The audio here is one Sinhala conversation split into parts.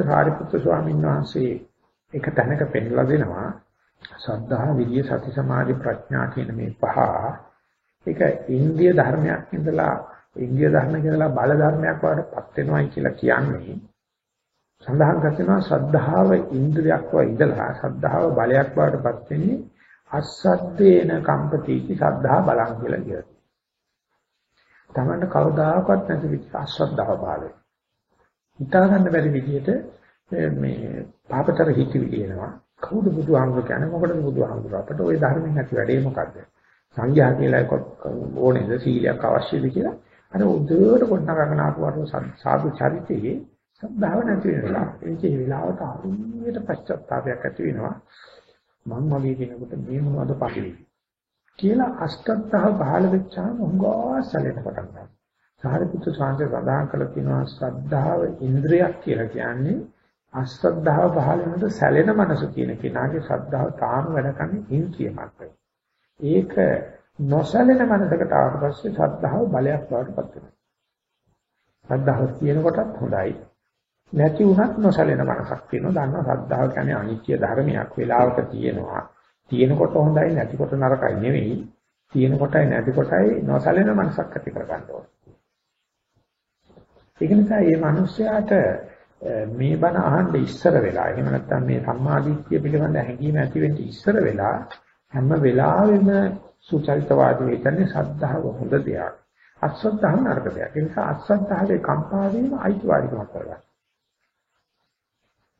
සාරිපුත්‍ර ස්වාමීන් වහන්සේ එක තැනක පෙන්ලා දෙනවා සද්ධා විරිය සති සමාධි ප්‍රඥා කියන මේ පහ ඒක ඉන්දිය ධර්මයක් ඉඳලා ඉන්දිය ධර්ම කියලා බල ධර්මයක් වඩපත් වෙනවයි කියලා කියන්නේ සඳහන් කරනවා ශ්‍රද්ධාව ඉන්ද්‍රියක් වා ඉඳලා ශ්‍රද්ධාව බලයක් වඩපත් වෙන්නේ අසද්දේන කම්පතිති ශ්‍රද්ධා බලං කියලා කියනවා. තමන්ට කවදාකවත් නැති විදිහ අශ්‍රද්ධාව පාලයි. හිතා ගන්න බැරි විදිහට මේ පාපතර හිතවිලි එනවා. කවුද බුදුහාමුදුර කියන්නේ මොකටද බුදුහාමුදුර අපට ওই ධර්මයෙන් ඇති වැඩේ මොකද්ද? සංඝයා කියලා එකක් ඕනේද සීලයක් අවශ්‍යද කියලා අර උදේට කොටනගගෙන ආපුවට සාදු චරිතයේ සද්ධාව නැති වෙනවා. ඒකේ වෙලාවට අරුණියට පශ්චාත්තාවයක් ඇති වෙනවා. මං වගේ කෙනෙකුට මේ මොනවද පහළේ කියලා අෂ්ටත්තාව පහළ වෙච්චාම උංගා සැලෙන පටන් ගන්නවා. සාරිපුත්‍ර සාංශය සඳහන් කළ තියෙනවා ශ්‍රද්ධාව ඉන්ද්‍රියක් කියලා කියන්නේ අශ්‍රද්ධාව පහළ වෙනකොට සැලෙන මනස කියන කෙනාගේ ශ්‍රද්ධාව තාම වැඩ කරන්නේ ඉන්ද්‍රිය මතයි. ඒක නොසැලෙන මනසකට ආවට පස්සේ ශ්‍රද්ධාව බලයක් බවට පත් වෙනවා. ශ්‍රද්ධාව තියෙන කොටත් හොඳයි. නැති වුණත් නොසැලෙන මනසක් තියෙනවා. දන්නවා ශ්‍රද්ධාව කියන්නේ අනිත්‍ය ධර්මයක්. වෙලාවක තියෙනවා. තියෙනකොට හොඳයි නැතිකොට නරකයි නෙවෙයි. තියෙන කොටයි නැති කොටයි නොසැලෙන මනසක් ඇති කර ගන්න ඕනේ. ඒක නිසා මේ මිනිස්යාට මේ බණ අහන්න ඉස්සර වෙලා එහෙම නැත්නම් මේ සම්මාදිට්ඨිය පිළිබඳ හැඟීම ඇති වෙන්න ඉස්සර වෙලා හැම වෙලාවෙම සුචරිතවාදී වෙන්නේ ශ්‍රද්ධාව හොඳ දෙයක්. අශ්‍රද්ධාව නරක දෙයක්. ඒ නිසා අශ්‍රද්ධාවේ කම්පා වීම අයිතිවාරිකමක් කරගන්න.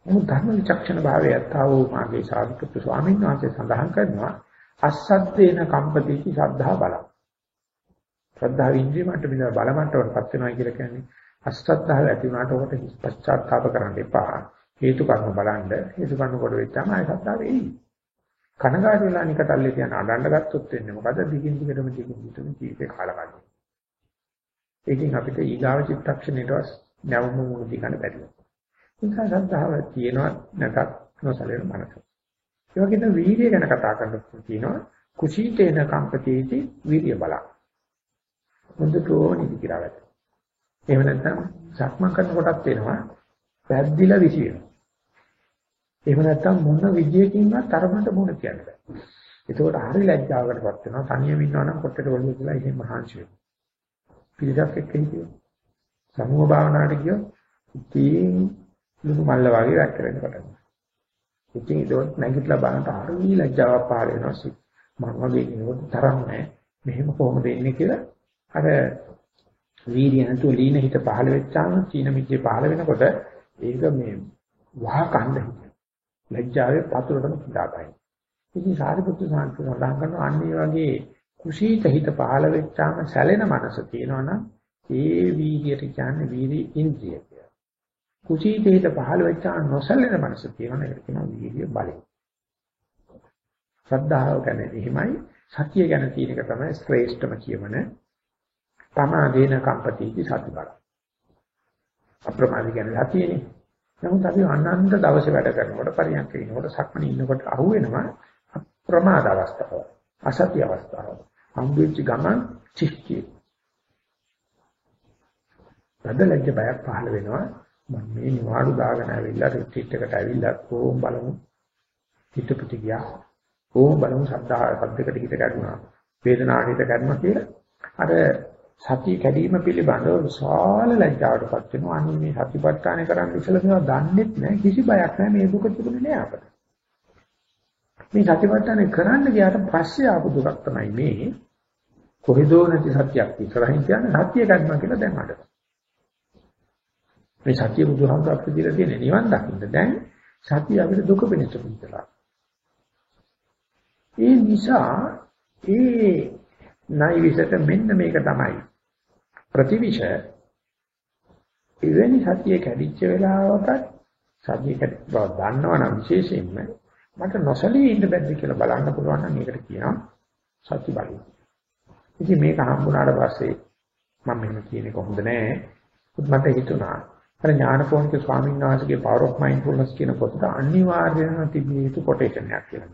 මොහොත ධර්ම විචක්ෂණ භාවයත් ආවෝ මාගේ සාධිකතු ස්වාමීන් වහන්සේ සඳහන් කරනවා අස්සද්දේන කම්පතිති ශ්‍රද්ධා බලං. ශ්‍රද්ධාව ඉන්ද්‍රිය මට්ටමේ බල මට්ටමකට පත් වෙනවා කියලා කියන්නේ අශ්‍රද්ධාව ඇති වුණාට ඔකට පශ්චාත්තාප කරන්න එපා. හේතු කර්ම බලන්න හේතු කර්ම කොට වෙච්චාම ආය ශ්‍රද්ධාව එයි. කනගාටු වෙලා නිකටල්ලේ තියන අඬන්න ගත්තොත් වෙන්නේ මොකද දිගින් දිගටම දිගින් දිගටම ජීවිතේ කාලකන්ණි. ඒකෙන් අපිට ඊගාව චිත්තක්ෂණයට නැවුම මුණ දිගන්න බැරි වෙනවා. නිසා ශ්‍රද්ධාව තියෙනවා නැතත් නොසලෙන මනස. ඒ වගේම වීර්යය ගැන කතා කරනකොට කියනවා කුසීතේන කම්පතිති වීර්ය බල. මුදුතෝ නිදි කියලා ගත්තා. එහෙම නැත්නම් සක්මන් කරනකොටත් වෙනවා පැද්දිලා විසි වෙනවා. එහෙම නැත්නම් මොන විදියකින්වත් තරමට මොන කියන්න බෑ. ඒකෝට හරි ලැජ්ජාවකටපත් වෙනවා. තනියම ඉන්නවා නම් කොටට ඔළුව කියලා එහෙම මහන්සි වෙනවා. පිළිසක් එක්ක හිටියෝ. සමුහ භාවනාවට ගියෝ ඉතින් ලුණු මල්ල වගේ වැඩ කරන්න පටන් ගන්නවා. ඉතින් ඒක නැගිටලා බලනට හරි ලැජ්ජාවක් පහළ වෙනවා. මම වගේ කෙනෙකුට තරම් නැහැ. මෙහෙම කොහොමද ඉන්නේ කියලා අර වීර්ය නැතුව ලීන හිත පහළ වෙච්චාම සීන මිත්‍ය පහළ වෙනකොට ඒක මේ වහ කන්න හිත. ලැජ්ජාවේ පතුලටම කිදාපයි. ඉතින් සාරිපුත්‍ර සාන්ති සඳහන් කරනවා අන්නේ වගේ කුසීත හිත පහළ වෙච්චාම සැලෙන මනස තියෙනවනම් ඒ වීර්යයට කියන්නේ වීර්ය ඉන්ද්‍රිය කියලා. කුසීත හිත පහළ වෙච්චාම නොසැලෙන මනස තියෙනවනේ ඒකට කියනවා වීර්ය බලය. ශ්‍රද්ධාව ගැන එහෙමයි සතිය ගැන තියෙන එක තමයි ශ්‍රේෂ්ඨම කියමන පමාදේන කම්පතිති සති බල. අප්‍රමාදී කියන්නේ සතියනේ. නමුත් අපි අනන්ත දවසේ වැඩ කරනකොට පරියන්ක ඉනකොට සක්මණේ ඉන්නකොට අහුවෙනවා අප්‍රමාද අවස්ථාව. අසත්‍ය අවස්ථාව. හම්බෙච්ච ගමන් චික්කේ. බදලජ්ජ බයක් පහළ වෙනවා. මම මේ නිවාඩු දාගෙන ආවිල්ලා රිට්‍රීට් එකට ආවිල්ලා කොහොම බලමු. පිටපිට ගියා. කොහොම බලමු සද්දා සද්දකට හිත ගන්නවා. වේදනාවට හිත ගන්නවා කියලා අර සතිය කැඩීම පිළිබඳව විශාල ලැජ්ජාවටපත් වෙනවා. අනේ මේ සතිපට්ඨාන කරන්න ඉස්සෙල්ලා මේවා දන්නෙත් නැහැ. කිසි බයක් නැහැ. මේ දුක තිබුණේ නෑ අපට. මේ සතිපට්ඨාන කරන්න ගියාට පස්සේ ආපු දුකක් තමයි මේ කොහෙදෝ නැති සත්‍යයක් ඉස්සරහින් කියන්නේ සත්‍ය ගන්නවා කියලා දැන් අඩ. මේ සත්‍ය බුදුහාමුදුරුවෝ අපිට දීලා තියෙන නිවන් දකින්න දැන් සත්‍ය අපිට දුක පිණිස පුතලා. ඒ නිසා ඒ නයිවිසට මෙන්න මේක තමයි ප්‍රතිවිෂ එවැනි සතිය කැඩිච්ච වෙලාවකට සතිය කැඩිච්ච බව දන්නවනම් විශේෂයෙන්ම මට නොසලී ඉන්න බැද්ද කියලා බලන්න පුළුවන් නම් ඒකට කියනවා සති බලය. ඉතින් මේක හම්බුනාට පස්සේ මම මෙහෙම කියන එක හොඳ නෑ. මට හිතුණා අර ඥානපෝනික ස්වාමීන් වහන්සේගේ power of mindfulness කියන පොතට අනිවාර්යයෙන්ම තිබිය යුතු කොටේෂන් එකක් කියලා.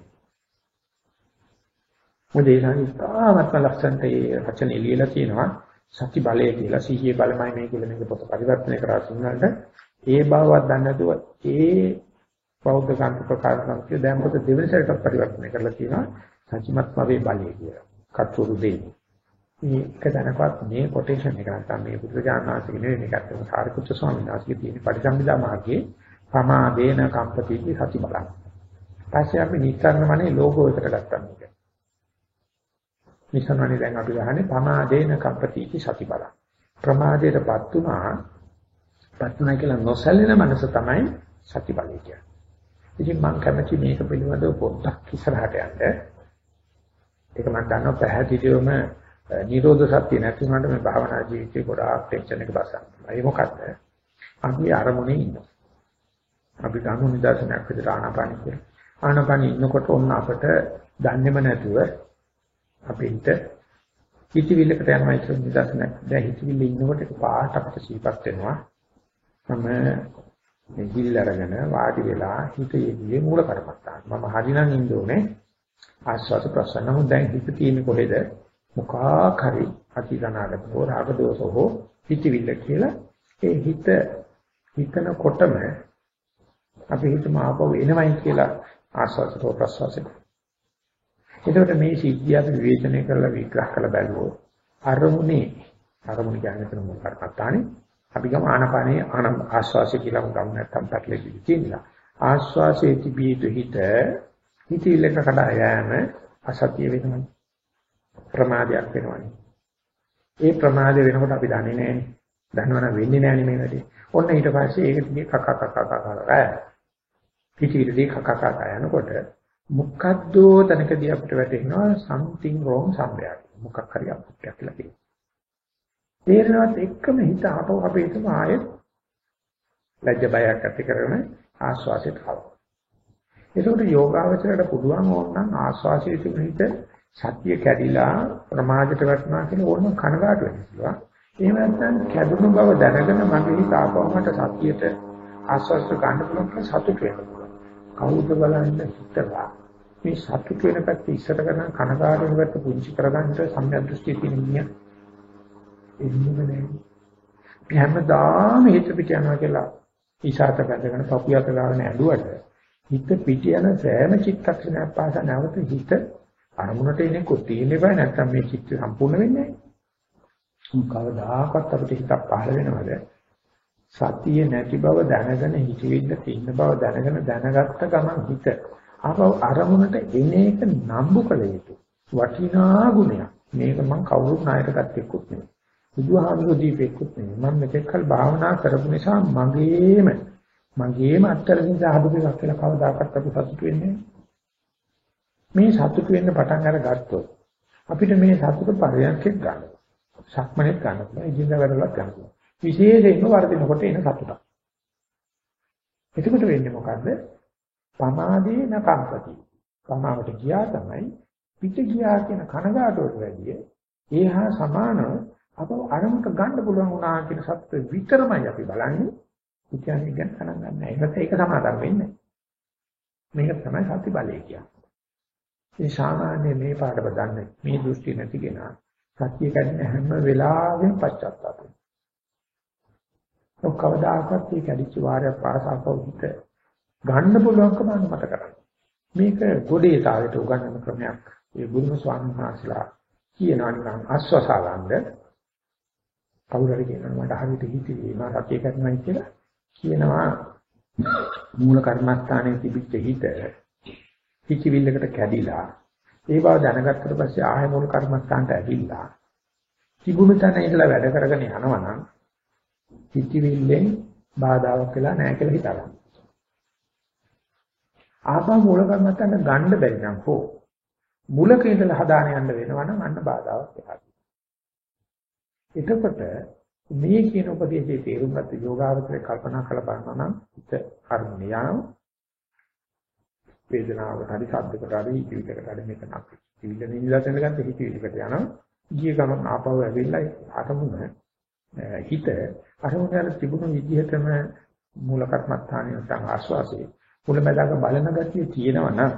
මොකද ඒ සංස්ථාවත්ම ලක්ෂණට ඒ වචන එළියලා තියෙනවා සති බලය කියලා සිහියේ බලමයි මේ කියලා මේක පොත පරිවර්තනය කරා සිංහලට ඒ බවවත් දන්නේ නැතුව ඒ බෞද්ධ කාන්ත ප්‍රකාශ සංකේය දැන් පොත දෙවෙනි සැරේට පරිවර්තනය කරලා තියෙනවා සත්‍යමත් භවයේ බලය කියලා. කච්චුරු දෙන්නේ. මේක දැනගවත් මේ කොටේෂන් එක නැත්නම් මේ බුදුජානනාථගේ නෙවෙයි මේක අතන සාරිපුත්‍ර ස්වාමීන් වහන්සේගේ තියෙන පරිසම්බිදා මාර්ගයේ පමාදේන කම්පතිති සති බලං. පස්සේ අපි නිස්සාරණමනේ ලෝකෝ එකට ගත්තා මේක. නිස්සාරණනේ දැන් අපි ගහන්නේ පමාදේන කම්පතිති සති බලං. ප්‍රමාදයටපත් උනා පත් උනා කියලා නොසැලෙන මනස තමයි සති බලය කියන්නේ. ඉතින් මම කැමති මේක පිළිබඳව පොඩ්ඩක් ඉස්සරහට යන්න. ඒක මම දන්නවා පැහැදිලිවම නිරෝධ සත්‍ය නැති වුණාට මේ භාවනා ජීවිතේ ගොඩාක් ටෙන්ෂන් එක බසන්න. ඒ මොකද්ද? අපි අරමුණේ ඉන්නවා. අපි ගන්න නිදර්ශනයක් විදිහට ආනාපාන කියලා. ආනාපාන ඉන්නකොට ඔන්න අපට දන්නේම නැතුව අපිට හිතවිල්ලකට යනවා කියන නිදර්ශනයක්. දැන් හිතවිල්ල ඉන්නකොට ඒක පාට අපිට සිහිපත් වෙනවා. මම මේ හිල් අරගෙන වාඩි වෙලා හිතේදී මූල කරපත්තා. මම හරිනම් ඉන්න ඕනේ ආස්වාද ප්‍රසන්න. නමුත් දැන් හිත තියෙන්නේ කොහෙද? මොකක් හරි අතිගනාගත හෝ රාග දෝෂ හෝ හිතවිල්ල කියලා ඒ හිත හිතනකොටම අපි හිතම ආපහු එනවයි කියලා ආස්වාදතෝ ප්‍රසවාසය. එතකොට මේ සිද්ධිය අපි විවේචනය කරලා විග්‍රහ කරලා බලුවොත් අරමුණේ අරමුණ කියන්නේ මොකක්ද අපි ගම ආනපානේ ආන ආස්වාසය කියලා ගමු නැත්තම් පැටලෙවි කියලා. ආස්වාසයේ තිබීතු හිත හිතවිල්ලක කඩා යෑම අසතිය වෙනවා. ප්‍රමාදයක් වෙනවනේ. ඒ ප්‍රමාදය වෙනකොට අපි දන්නේ නැහැනේ. දන්නවනම් වෙන්නේ නැහැනේ මේ වැඩේ. ඔන්න ඊට පස්සේ ඒක දිගේ කක කක කක කක පිටිවිලදී කක කක යනකොට මොකද්ද තැනකදී අපිට වැටෙනවා something wrong somewhere. මොකක් හරි අපුට්ටයක් කියලා කියනවා. තේරෙනවත් එක්කම හිත ආපහු අපේ හිතම ආයෙත් ලැජ්ජ බයක් ඇති කරගෙන ආස්වාසයට ආවා. ඒකට යෝගාවචරයට පුළුවන් ඕනනම් ආස්වාසයේ තිබෙන හිත සතිය කැඩිලා ප්‍රමාදයට වැටුණා කියලා ඕනම කනගාටු වෙනවා. එහෙම නැත්නම් කැඩුණු බව දැනගෙන මගේ හිත ආපහුමට සතියට ආස්වාස්ස ගන්න පුළුවන් සතුට වෙනවා. කවුද බලන්න හිතලා මේ සතුට වෙන පැත්ත ඉස්සර කරන කනගාටු වෙන පැත්ත පුංචි කරගන්න සම්‍යක් දෘෂ්ටි තියෙනිය. එන්නේ නැහැ. හැමදාම හිත පිට යනවා කියලා ඊසాత බැඳගෙන පපුයට ගන්න ඇඬුවට හිත පිට යන සෑම චිත්තක්ෂණයක් පාසා නැවත හිත අරමුණට එන්නේ කොටින්නේ බෑ නැත්නම් මේ චිත්ත සම්පූර්ණ වෙන්නේ නැහැ. කවදාකවත් අපිට හිතක් පහළ වෙනවද? සතිය නැති බව දැනගෙන හිතෙන්න තියෙන බව දැනගෙන දැනගත්ත ගමන් හිත ආපහු අරමුණට එන එක නම්බු කළ යුතු වටිනා ගුණයක්. මේක මම කවුරුත් ණයට ගත්තෙකුත් නෙවෙයි. බුදුහාමුදුරු දීපෙකුත් නෙවෙයි. මම මෙතෙක්කල් භාවනා කරපු නිසා මගේම මගේම අත්තරකින් සාහදුකක් කියලා කවදාකවත් අපි සතුටු වෙන්නේ නැහැ. මේ සතුට වෙන්න පටන් අරගත්තොත් අපිට මේ සතුට පරයන්කෙත් ගන්න. සක්මනෙත් ගන්න පුළුවන්. ඉදින්දා වැඩලත් ගන්න පුළුවන්. විශේෂයෙන්ම වර්ධිනකොට එන සතුටක්. එතකොට වෙන්නේ මොකද්ද? පමාදේ නකම්පති. පමාවට ගියා තමයි පිට ගියා කියන කනගාටුවට වැඩිය ඒහා සමානව අපව අරමුණට ගන්න පුළුවන් වුණා කියන සත්‍ය විතරමයි අපි බලන්නේ. කියන්නේ ගැන ගණන් ගන්න. ඒකට ඒක සමාදම් වෙන්නේ. මේක තමයි සත්‍ය බලය කියන්නේ. ඒ සාමාන්‍ය මේ පාඩම දන්නේ මේ දෘෂ්ටි නැති කෙනා සත්‍ය කැඩෙන හැම වෙලාවෙම පශ්චාත්තාප වෙනවා. ඔක්කවදාකවත් මේ කැඩිච්ච වාරයක් පාසාවකවිත ගන්න පුළුවන්කම මත කරන්නේ. මේක ගොඩේ තාලෙට උගන්වන ක්‍රමයක්. ඒ බුදුම ස්වාමීන් වහන්සේලා කියනවා නිකන් ආස්වාසාවන්ද කවුරු හරි කියනවා මට හරියට හිතේ මා සත්‍ය කරනවා කියලා කියනවා මූල කර්මස්ථානයේ තිබිච්ච හිත හිතවිල්ලකට කැඩිලා ඒ බව දැනගත්තට පස්සේ ආය මොන කර්මස්ථානට ඇවිල්ලා තිබුණු තැන ඉඳලා වැඩ කරගෙන යනවා නම් හිතවිල්ලෙන් බාධාවක් වෙලා නැහැ කියලා හිතනවා. ආපහු මූල කර්මස්ථාන ගන්න බැරි නම් හෝ මුලක ඉඳලා හදාන යන්න වෙනවා නම් අන්න බාධාවක් වෙනවා. එතකොට මේ කියන උපදේශයේ තේරුම් ගත්ත යෝගාවචරේ කල්පනා කරලා බලනවා නම් හිත කර්මණියාව වේදනාවට හරි ශබ්දකට හරි හිතවිල්ලකට හරි මේක නක්. හිතවිල්ල නිලසෙන් ගත්ත හිතවිල්ලකට යනවා. ගිය ගමන් ආපහු ඇවිල්ලා අරමුණ හිත අරමුණ වල තිබුණු විදිහටම මූල කර්මස්ථානයේ නැත්නම් ආස්වාසේ මුලමදාක බලන ගතිය තියෙනවා නම්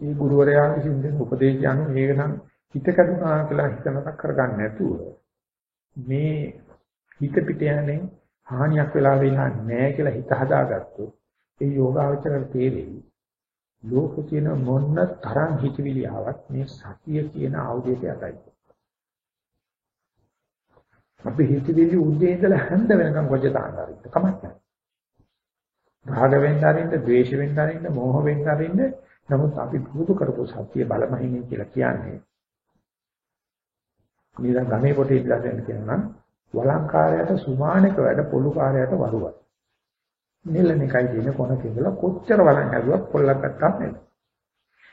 මේ ගුරුවරයා විසින් දෙන උපදේශය අනුව මේක නම් හිත කඩුනා කියලා හිතනක් කරගන්න නැතුව මේ හිත පිට යන්නේ හානියක් වෙලා වෙලා නැහැ කියලා හිත හදාගත්තොත් ඒ යෝගාවචරයට තේරෙයි. ලෝකේ තියෙන මොන්න තරම් හිතවිලි ආවත් මේ සතිය කියන ආයුධයට යටයි. අපි හිතවිලි උදේ ඉඳලා හැන්ද වෙනකම් කොච්චර තාන්දාරින්ද කමක් නැහැ. රාග වෙන්න අරින්න, ද්වේෂ වෙන්න අරින්න, මෝහ වෙන්න අරින්න නමුත් අපි පුරුදු කරපු සත්‍ය බලමහිනේ කියලා කියන්නේ. නිකන් ගමේ පොටේ ඉඳලා කියනවා වළංකාරයට සුමානක වැඩ පොළු කාර්යයට වරුවයි. නෙල්ලන එකයි තියෙන කොන කියලා කොච්චර වළං හැදුවත් පොල්ලක් ගත්තාම නෙමෙයි.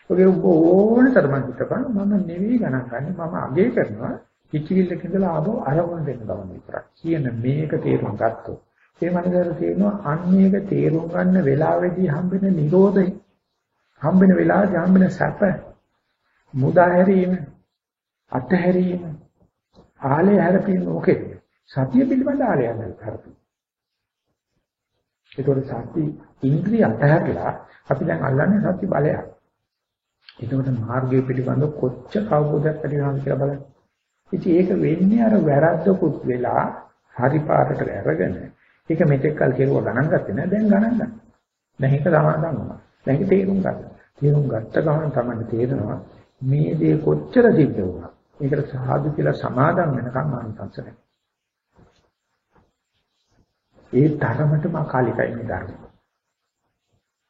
ඔගේ ඕන තරම් හිතපන් මම නෙවෙයි ගණන් ගන්නේ මම අගේ කරනවා කිචිවිල්ලක ඉඳලා ආවෝ අරමුණ දෙන්න ගමන් විතරක්. කියන මේක තේරුම් ගත්තොත් ඒ මනසට තේරෙනවා අන්නේක තේරුම් ගන්න වෙලාවේදී හම්බෙන නිරෝධය හම්බෙන වෙලාවේදී හම්බෙන සැප මුදා හැරීම අත්හැරීම ආලය හැරපීම මොකේද සතිය පිළිබඳ ආලයන් හැරපීම ඒතකොට සති ඉන්ද්‍රිය අතහැරලා අපි දැන් අල්ලන්නේ සති බලයක්. ඒකට මාර්ගය පිළිබඳ කොච්චර අවබෝධයක් ඇති වෙනවද කියලා බලන්න. ඉතින් ඒක වෙන්නේ අර වැරද්දකුත් වෙලා හරි පාරට අරගෙන ඒක මෙතෙක් කල් කෙරුවා ගණන් ගත්තේ නෑ දැන් ගණන් ගන්න. දැන් ඒක සමාදන් වුණා. දැන් ඒක තේරුම් ගන්න. තේරුම් ගත්ත ගමන් තමයි තේරෙනවා මේ දේ කොච්චර සිද්ධ වුණා. ඒකට සාදු කියලා සමාදන් වෙනකම් මානසංශ නැහැ. ඒ තරමටම අකාලිකයි මේ ධර්ම.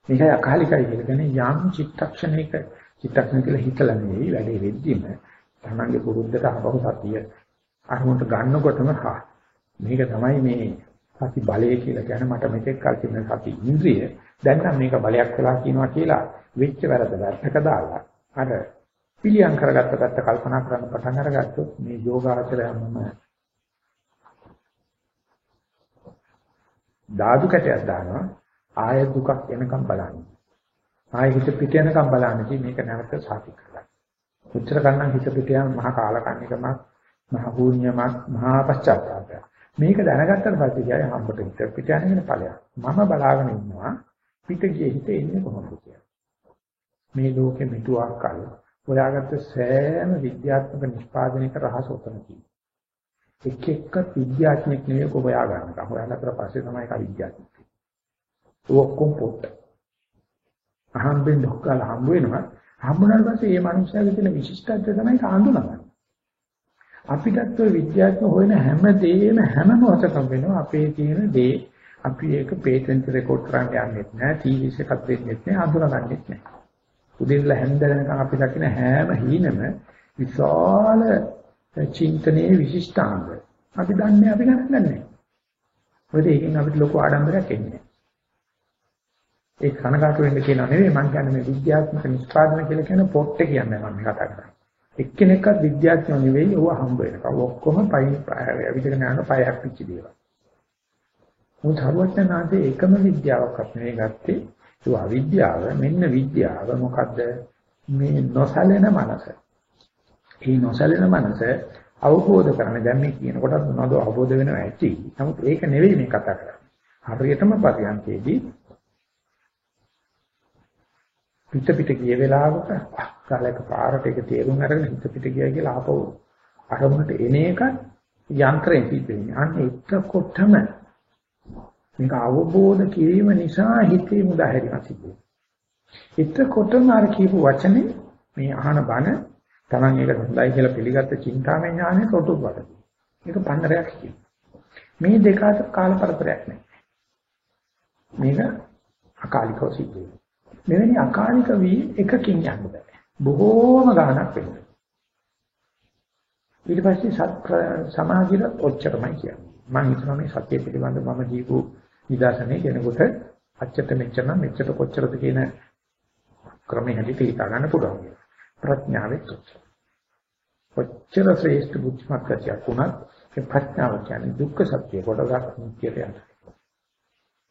මේකයි අකාලිකයි කියන්නේ යම් චිත්තක්ෂණයක චිත්තක්ෂණ කියලා හිතලා නෙවෙයි වැඩේ වෙද්දිම තමන්ගේ පුරුද්දට ආපහු සතිය අරමුණට ගන්නකොටම හා මේක තමයි මේ සති බලය කියලා කියන්නේ මට මෙතෙක් කල් තිබුණ සති ඉන්ද්‍රිය දැන් නම් මේක බලයක් වෙලා කියනවා කියලා වෙච්ච වැරද්ද වැටක දාලා අර පිළියම් කරගත්ත පැත්ත කල්පනා කරන්න පටන් අරගත්තොත් මේ යෝගාචරයම ධාතු කැටයක් දානවා ආය දුකක් එනකම් බලන්නේ. ආය හිත පිට යනකම් බලන්නේ මේක නැවත සාති කරලා. උත්තර කන්නම් හිත පිට යන මහා කාලකන්නිකමක් මහ පුණ්‍යමක් මහා පශ්චාත්තාපයක්. මේක දැනගත්තට පස්සේ කියයි හම්බට හිත පිට යන ඵලයක්. මම බලාගෙන ඉන්නවා පිට ගියේ හිත එන්නේ කොහොමද කියලා. මේ ලෝකෙ මිතුවක් කල හොයාගත්ත සෑම විද්‍යාත්මක නිෂ්පාදනයක රහස උතන තියෙනවා. එක් එක්ක විද්‍යාඥයෙක් නෙවෙයි ඔබ හොයා ගන්නවා. හොයාගත්තට පස්සේ තමයි ඒක විද්‍යාත්මක. ඔක්කොම පොට්ට. අහම්බෙන් ඩොක්කල හම්බ වෙනවා. හම්බුනාට පස්සේ මේ මනුස්සයාගේ තියෙන විශිෂ්ටත්වය තමයි කාඳුනගන්නේ. අපිටත් ඔය විද්‍යාත්මක හොයන හැම දෙයක්ම හැම මොහොතකම වෙනවා අපේ තියෙන දේ අපි ඒක පේටන්ට් රෙකෝඩ් කරන්න යන්නේ නැහැ ටීවීස් එකක් දෙන්නේ නැහැ අඳුනගන්නෙත් නැහැ. උදේට හැන්ද වෙනකන් අපි දකින හැම හීනම විශාල චින්තනයේ විශිෂ්ටාංග. අපි දන්නේ අපි ගණන් ගන්නෑ. මොකද ඒකෙන් අපිට ලොකු ආඩම්බරයක් එන්නේ. ඒ කනකාට වෙන්න කියනවා නෙවෙයි මම කියන්නේ මේ විද්‍යාත්මක නිෂ්පාදන කියලා කියන පොට්ටේ කියන්නේ මම කතා කරන්නේ. එක්කෙනෙක්වත් විද්‍යාඥයෝ නෙවෙයි ඔව හම්බ වෙනවා. ඔක්කොම පයින් අවිදගෙන යන පයක් පිච්ච දේවල්. මොකද හරුවචනාදී එකම විද්‍යාවක්වත් නෙවෙයි ගත්තේ. ඒ අවිද්‍යාව මෙන්න විද්‍යාව මොකද්ද? මේ නොසලෙන මනස. ඒ නොසැලෙන මනස අවබෝධ කරගන්න දැන් මේ කියනකොට මොනවද අවබෝධ වෙනවා ඇති. නමුත් ඒක නෙවෙයි මේ කතා කරන්නේ. හරියටම පරියන්කේදී පිට පිට ගිය වෙලාවක කාලයක පාරට ඒක තේරුම් අරගෙන හිත පිට ගියා කියලා ආපහු අරමුණට එන එක යන්ත්‍රයෙන් පිටින්නේ. අන්න එතකොටම මේක අවබෝධ කිරීම නිසා හිතේ මුදාහැරීමක් සිද්ධ වෙනවා. එතකොටම අර කියපු වචනේ මේ අහන බණ Taman ඒක හොඳයි කියලා පිළිගත්ත චින්තාමය ඥානෙ කොටු වඩ. මේක පන්නරයක් කියනවා. මේ දෙක අතර කාල පරතරයක් නැහැ. මේක අකාලිකව සිද්ධ වෙනවා. මෙවැනි අකාලික වී එකකින් යන්න බෑ. බොහෝම ගාණක් වෙනවා. ඊට පස්සේ සත් සමාධියට ඔච්චරමයි කියන්නේ. මම හිතනවා මේ සත්‍ය පිළිබඳ මම දීපු නිදාසනේ කෙනෙකුට අච්චත මෙච්චර මෙච්චර කොච්චරද කියන ක්‍රමයෙන් හිතේ හිතා ගන්න පුළුවන්. ප්‍රඥාවෙත් ඔච්චර. කොච්චර ශ්‍රේෂ්ඨ බුද්ධිමත් කතියක් වුණත් ඒ ප්‍රඥාව කියන්නේ දුක්ඛ සත්‍ය කොටසක් නිත්‍යයට යනවා.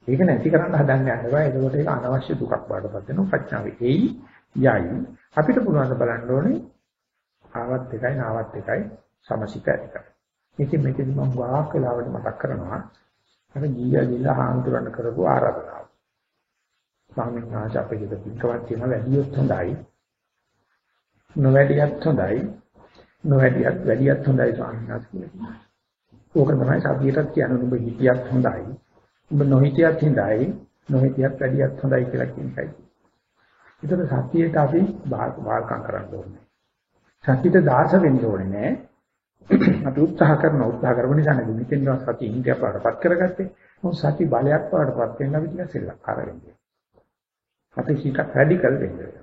ඒක නැති කරන්න හදන්න යනවා. එතකොට ඒක අනවශ්‍ය දුකක් වඩපත් වෙනවා ප්‍රඥාවේ. එයි යයි අපිට පුළුවන් බලන්න ඕනේ ආවත් එකයි නාවත් එකයි සමසිත එකයි. ඉතින් මේකදී මම වාක් වෙලාවට මතක් කරනවා අර ගියා ගිල්ලා හාමුදුරන් කරපු ආරාධනාව. ස්වාමීන් වහන්සේ අපේ දෙක පිටවත් කියන වැඩියොත් හොඳයි. නොවැඩියත් හොඳයි නොවැඩියත් වැඩියත් හොඳයි ස්වාමීන් වහන්සේ ඕක තමයි සතියටත් කියන්නේ ඔබ හිතියත් හොඳයි. ඔබ නොහිතියත් හොඳයි. නොහිතියත් වැඩියත් හොඳයි කියලා කියන එකයි. ඒතර සතියට අපි වාල්කම් කරන්න ඕනේ. සතියට දාස වෙන්න ඕනේ නෑ. අපි උත්සාහ කරන උත්සාහ කරපු නිසා නේද මෙතෙන් සතිය ඉන්දියා පාඩපත් කරගත්තේ. මොකද සති බලයක් පාඩපත් වෙන්න අපි ටිකක් සෙල්ලක්කාර වෙන්නේ. අපි හිතක් රැඩිකල් වෙන්නේ.